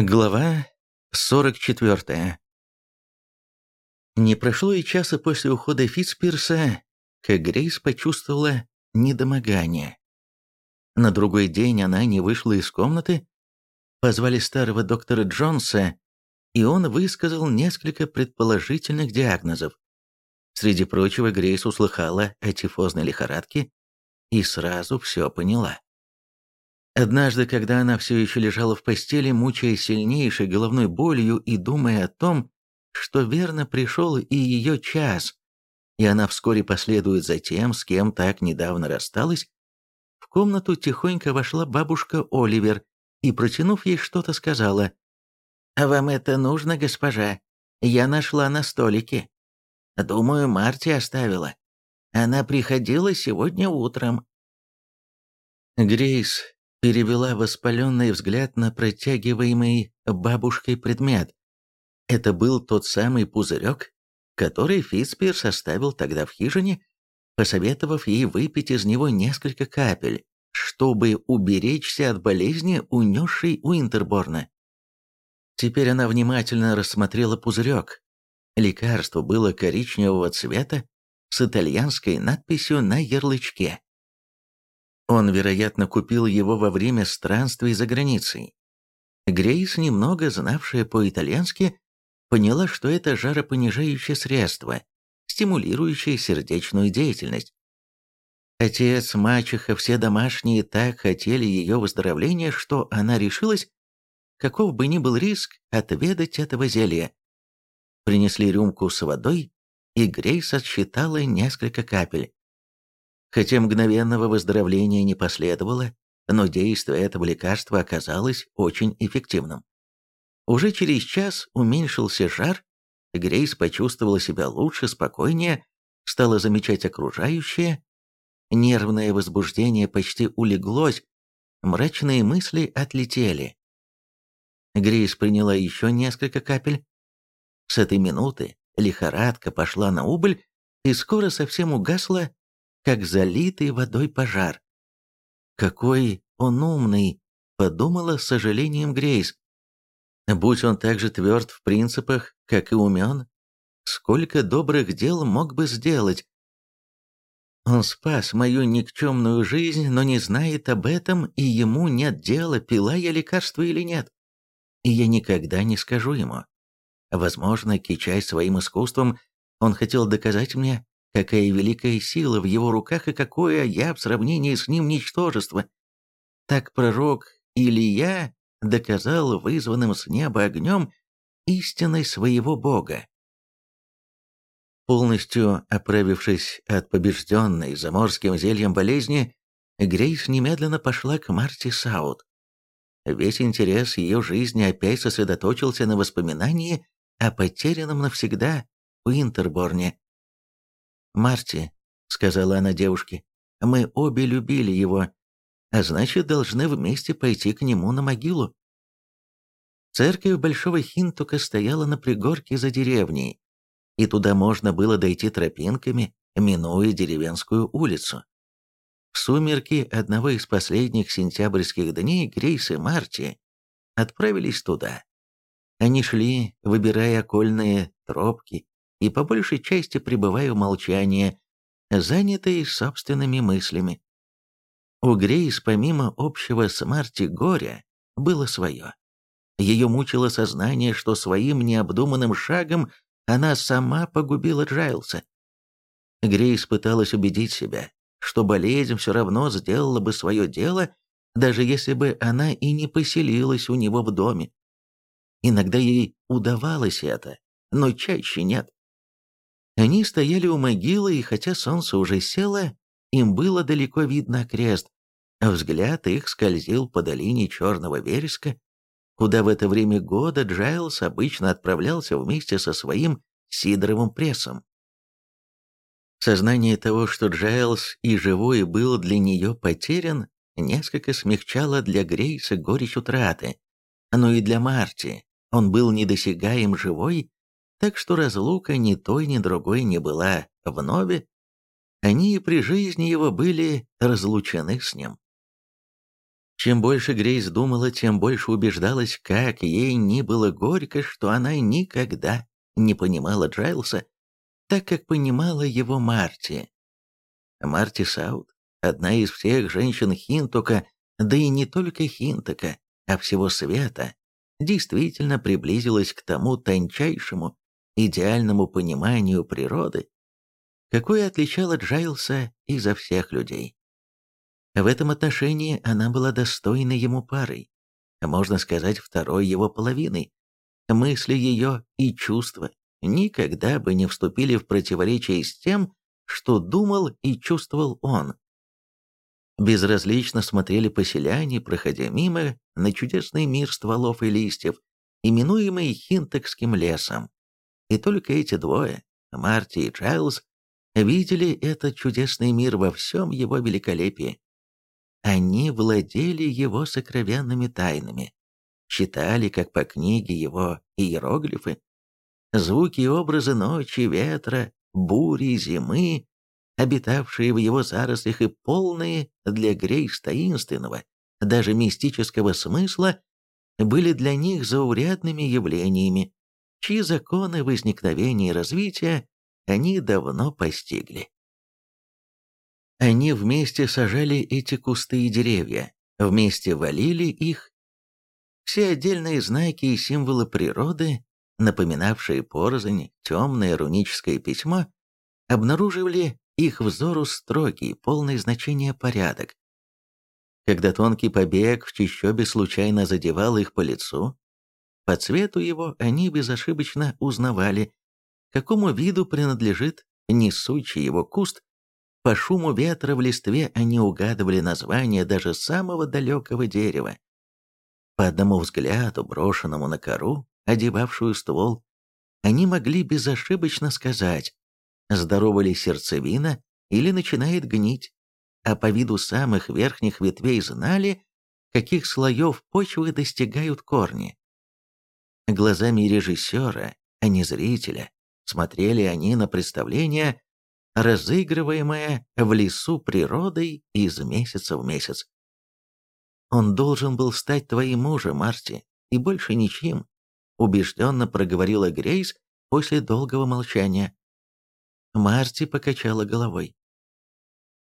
Глава 44 Не прошло и часа после ухода Фитцпирса, как Грейс почувствовала недомогание. На другой день она не вышла из комнаты, позвали старого доктора Джонса, и он высказал несколько предположительных диагнозов. Среди прочего, Грейс услыхала о тифозной лихорадке и сразу все поняла. Однажды, когда она все еще лежала в постели, мучаясь сильнейшей головной болью и думая о том, что верно пришел и ее час, и она вскоре последует за тем, с кем так недавно рассталась, в комнату тихонько вошла бабушка Оливер и, протянув ей что-то, сказала, «А вам это нужно, госпожа? Я нашла на столике. Думаю, Марти оставила. Она приходила сегодня утром». Грейс перевела воспаленный взгляд на протягиваемый бабушкой предмет. Это был тот самый пузырек, который Фитспирс оставил тогда в хижине, посоветовав ей выпить из него несколько капель, чтобы уберечься от болезни, унесшей Уинтерборна. Теперь она внимательно рассмотрела пузырек. Лекарство было коричневого цвета с итальянской надписью на ярлычке. Он, вероятно, купил его во время странствий за границей. Грейс, немного знавшая по-итальянски, поняла, что это жаропонижающее средство, стимулирующее сердечную деятельность. Отец, мачеха, все домашние так хотели ее выздоровления, что она решилась, каков бы ни был риск, отведать этого зелья. Принесли рюмку с водой, и Грейс отсчитала несколько капель. Хотя мгновенного выздоровления не последовало, но действие этого лекарства оказалось очень эффективным. Уже через час уменьшился жар, Грейс почувствовала себя лучше, спокойнее, стала замечать окружающее, нервное возбуждение почти улеглось, мрачные мысли отлетели. Грейс приняла еще несколько капель. С этой минуты лихорадка пошла на убыль и скоро совсем угасла, как залитый водой пожар. «Какой он умный!» — подумала с сожалением Грейс. «Будь он так же тверд в принципах, как и умен, сколько добрых дел мог бы сделать. Он спас мою никчемную жизнь, но не знает об этом, и ему нет дела, пила я лекарство или нет. И я никогда не скажу ему. Возможно, кичась своим искусством, он хотел доказать мне, Какая великая сила в его руках и какое я в сравнении с ним ничтожество. Так пророк Илья доказал вызванным с неба огнем истиной своего Бога. Полностью оправившись от побежденной заморским зельем болезни, Грейс немедленно пошла к Марти Саут. Весь интерес ее жизни опять сосредоточился на воспоминании о потерянном навсегда Уинтерборне. «Марти», — сказала она девушке, — «мы обе любили его, а значит, должны вместе пойти к нему на могилу». Церковь Большого Хинтука стояла на пригорке за деревней, и туда можно было дойти тропинками, минуя деревенскую улицу. В сумерки одного из последних сентябрьских дней Грейс и Марти отправились туда. Они шли, выбирая окольные тропки, и по большей части пребываю в молчании, занятый собственными мыслями. У Грейс помимо общего смерти горя было свое. Ее мучило сознание, что своим необдуманным шагом она сама погубила Джайлса. Грейс пыталась убедить себя, что болезнь все равно сделала бы свое дело, даже если бы она и не поселилась у него в доме. Иногда ей удавалось это, но чаще нет. Они стояли у могилы, и хотя солнце уже село, им было далеко видно окрест, а взгляд их скользил по долине Черного Вереска, куда в это время года Джайлс обычно отправлялся вместе со своим сидровым прессом. Сознание того, что Джайлс и живой был для нее потерян, несколько смягчало для Грейс горечь утраты, но и для Марти. Он был недосягаем живой, так что разлука ни той, ни другой не была внове, они и при жизни его были разлучены с ним. Чем больше Грейс думала, тем больше убеждалась, как ей ни было горько, что она никогда не понимала Джайлса, так как понимала его Марти. Марти Саут, одна из всех женщин Хинтока, да и не только Хинтока, а всего света, действительно приблизилась к тому тончайшему, идеальному пониманию природы, какое отличало Джайлса изо всех людей. В этом отношении она была достойна ему парой, можно сказать, второй его половиной. Мысли ее и чувства никогда бы не вступили в противоречие с тем, что думал и чувствовал он. Безразлично смотрели поселяне, проходя мимо, на чудесный мир стволов и листьев, именуемый Хинтекским лесом. И только эти двое, Марти и Чайлз, видели этот чудесный мир во всем его великолепии. Они владели его сокровенными тайнами, читали, как по книге, его иероглифы, звуки и образы ночи, ветра, бури, зимы, обитавшие в его зарослях и полные для Грейс таинственного, даже мистического смысла, были для них заурядными явлениями, чьи законы возникновения и развития они давно постигли. Они вместе сажали эти кусты и деревья, вместе валили их. Все отдельные знаки и символы природы, напоминавшие порознь, темное руническое письмо, обнаруживали их взору строгий, полный значения порядок. Когда тонкий побег в чищобе случайно задевал их по лицу, по цвету его они безошибочно узнавали, какому виду принадлежит несущий его куст, по шуму ветра в листве они угадывали название даже самого далекого дерева. По одному взгляду, брошенному на кору, одевавшую ствол, они могли безошибочно сказать, здорова ли сердцевина или начинает гнить, а по виду самых верхних ветвей знали, каких слоев почвы достигают корни. Глазами режиссера, а не зрителя, смотрели они на представление, разыгрываемое в лесу природой из месяца в месяц. «Он должен был стать твоим мужем, Марти, и больше ничем», убежденно проговорила Грейс после долгого молчания. Марти покачала головой.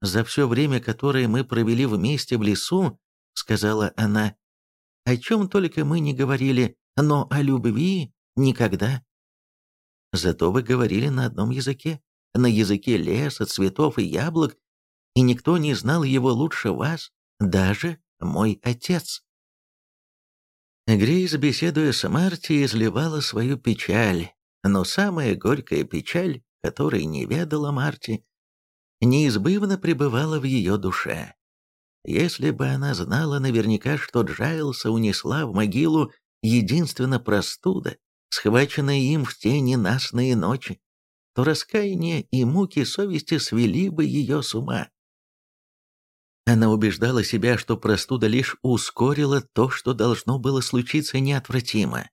«За все время, которое мы провели вместе в лесу, — сказала она, — о чем только мы не говорили, но о любви никогда. Зато вы говорили на одном языке, на языке леса, цветов и яблок, и никто не знал его лучше вас, даже мой отец. Грейс, беседуя с Марти, изливала свою печаль, но самая горькая печаль, которой не ведала Марти, неизбывно пребывала в ее душе. Если бы она знала наверняка, что Джайлса унесла в могилу единственно простуда, схваченная им в те ненастные ночи, то раскаяние и муки совести свели бы ее с ума. Она убеждала себя, что простуда лишь ускорила то, что должно было случиться неотвратимо.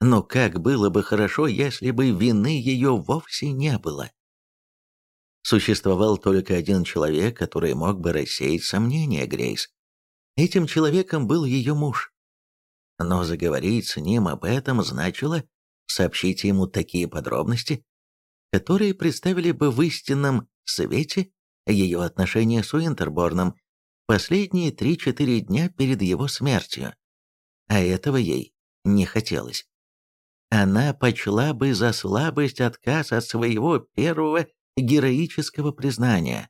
Но как было бы хорошо, если бы вины ее вовсе не было. Существовал только один человек, который мог бы рассеять сомнения Грейс. Этим человеком был ее муж. Но заговорить с ним об этом значило сообщить ему такие подробности, которые представили бы в истинном свете ее отношения с Уинтерборном последние 3-4 дня перед его смертью. А этого ей не хотелось. Она почла бы за слабость отказ от своего первого героического признания.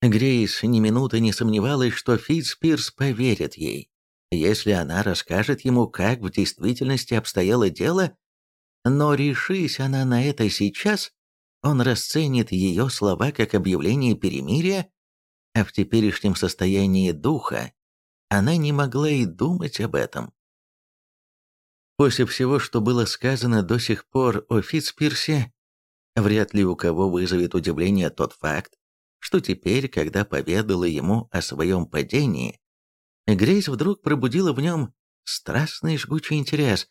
Грейс ни минуты не сомневалась, что Фитцпирс поверит ей. Если она расскажет ему, как в действительности обстояло дело, но решись она на это сейчас, он расценит ее слова как объявление перемирия, а в теперешнем состоянии духа она не могла и думать об этом. После всего, что было сказано до сих пор о Фитцпирсе, вряд ли у кого вызовет удивление тот факт, что теперь, когда поведала ему о своем падении, Грейс вдруг пробудила в нем страстный жгучий интерес,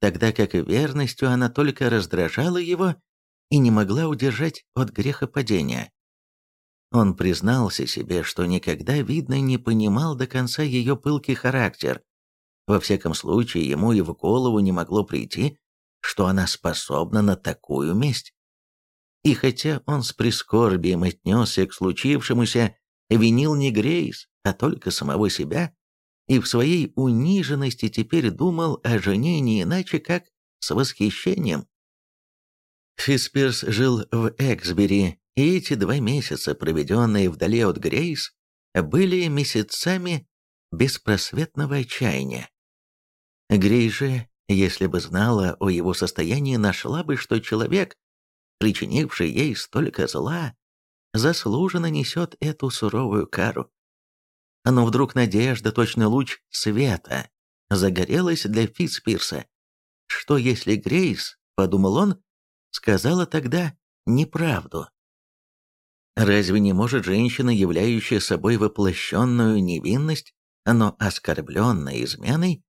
тогда как верностью она только раздражала его и не могла удержать от грехопадения. Он признался себе, что никогда, видно, не понимал до конца ее пылкий характер. Во всяком случае, ему и в голову не могло прийти, что она способна на такую месть. И хотя он с прискорбием отнесся к случившемуся, винил не Грейс, а только самого себя, и в своей униженности теперь думал о жене не иначе, как с восхищением. Фиспирс жил в Эксбери, и эти два месяца, проведенные вдали от Грейс, были месяцами беспросветного отчаяния. Грей же, если бы знала о его состоянии, нашла бы, что человек, причинивший ей столько зла, заслуженно несет эту суровую кару. Но вдруг надежда, точно луч света, загорелась для Фитспирса. Что если Грейс, подумал он, сказала тогда неправду? Разве не может женщина, являющая собой воплощенную невинность, но оскорбленная изменой,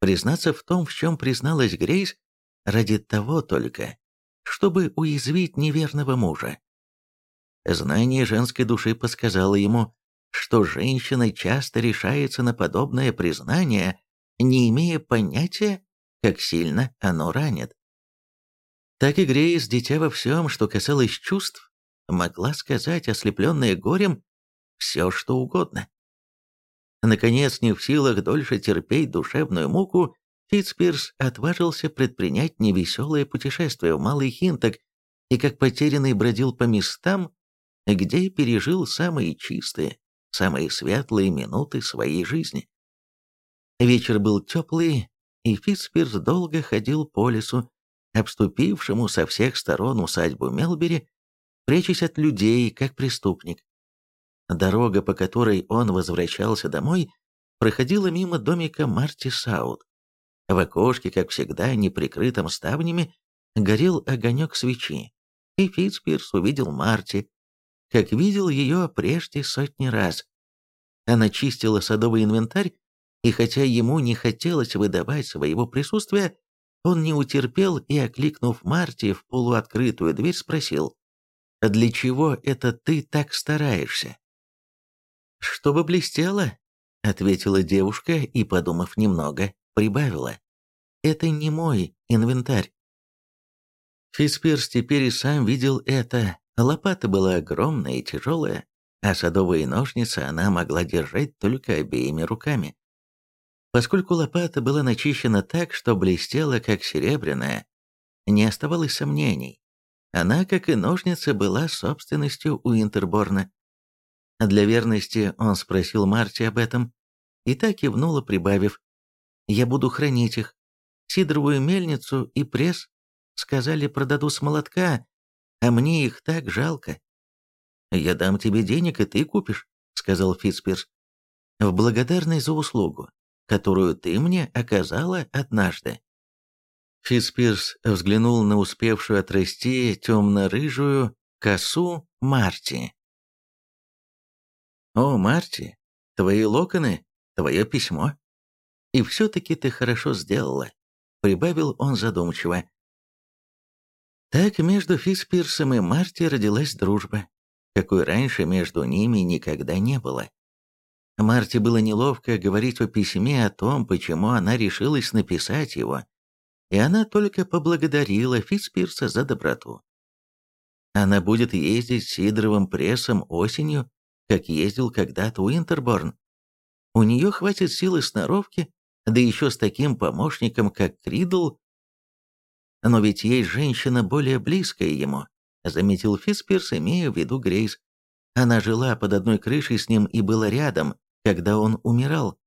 признаться в том, в чем призналась Грейс, ради того только, чтобы уязвить неверного мужа? Знание женской души подсказало ему, что женщина часто решается на подобное признание, не имея понятия, как сильно оно ранит. Так и Грейс, дитя во всем, что касалось чувств, могла сказать, ослепленная горем, все, что угодно. Наконец, не в силах дольше терпеть душевную муку, Фитцпирс отважился предпринять невеселое путешествие в Малый Хинток и как потерянный бродил по местам, где пережил самые чистые, самые светлые минуты своей жизни. Вечер был теплый, и Фитцпирс долго ходил по лесу, обступившему со всех сторон усадьбу Мелбери, прячась от людей, как преступник. Дорога, по которой он возвращался домой, проходила мимо домика Марти Саут. В окошке, как всегда, неприкрытым ставнями, горел огонек свечи, и Фитцпирс увидел Марти, как видел ее прежде сотни раз. Она чистила садовый инвентарь, и хотя ему не хотелось выдавать своего присутствия, он не утерпел и, окликнув Марти в полуоткрытую дверь, спросил, «А «Для чего это ты так стараешься?» «Чтобы блестело», — ответила девушка и, подумав немного, прибавила. «Это не мой инвентарь». Фиспирс теперь и сам видел это. Лопата была огромная и тяжелая, а садовые ножницы она могла держать только обеими руками. Поскольку лопата была начищена так, что блестела, как серебряная, не оставалось сомнений. Она, как и ножницы, была собственностью у Интерборна. Для верности он спросил Марти об этом, и так кивнула, прибавив, «Я буду хранить их. Сидоровую мельницу и пресс, сказали, продаду с молотка, а мне их так жалко». «Я дам тебе денег, и ты купишь», — сказал Фитспирс, «в благодарность за услугу, которую ты мне оказала однажды». Фитспирс взглянул на успевшую отрасти темно-рыжую косу Марти. «О, Марти, твои локоны, твое письмо. И все-таки ты хорошо сделала», — прибавил он задумчиво. Так между Фиспирсом и Марти родилась дружба, какой раньше между ними никогда не было. Марти было неловко говорить о письме, о том, почему она решилась написать его, и она только поблагодарила Фитспирса за доброту. Она будет ездить с Сидоровым прессом осенью как ездил когда-то Уинтерборн. У нее хватит силы сноровки, да еще с таким помощником, как Кридл. Но ведь есть женщина более близкая ему, заметил Фиспирс, имея в виду Грейс. Она жила под одной крышей с ним и была рядом, когда он умирал.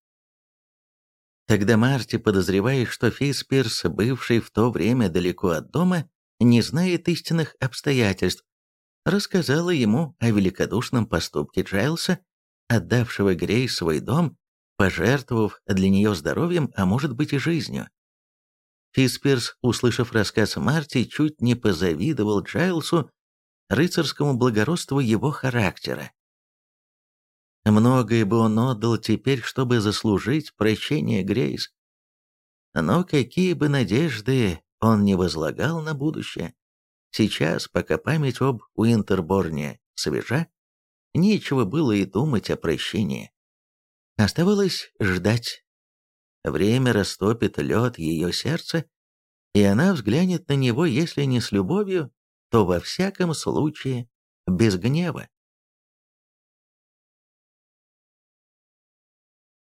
Тогда Марти, подозревая, что Фиспирс, бывший в то время далеко от дома, не знает истинных обстоятельств, рассказала ему о великодушном поступке Джайлса, отдавшего Грей свой дом, пожертвовав для нее здоровьем, а может быть и жизнью. Фиспирс, услышав рассказ Марти, чуть не позавидовал Джайлсу рыцарскому благородству его характера. Многое бы он отдал теперь, чтобы заслужить прощение Грейс. Но какие бы надежды он не возлагал на будущее, Сейчас, пока память об Уинтерборне свежа, нечего было и думать о прощении. Оставалось ждать. Время растопит лед ее сердца, и она взглянет на него, если не с любовью, то во всяком случае без гнева.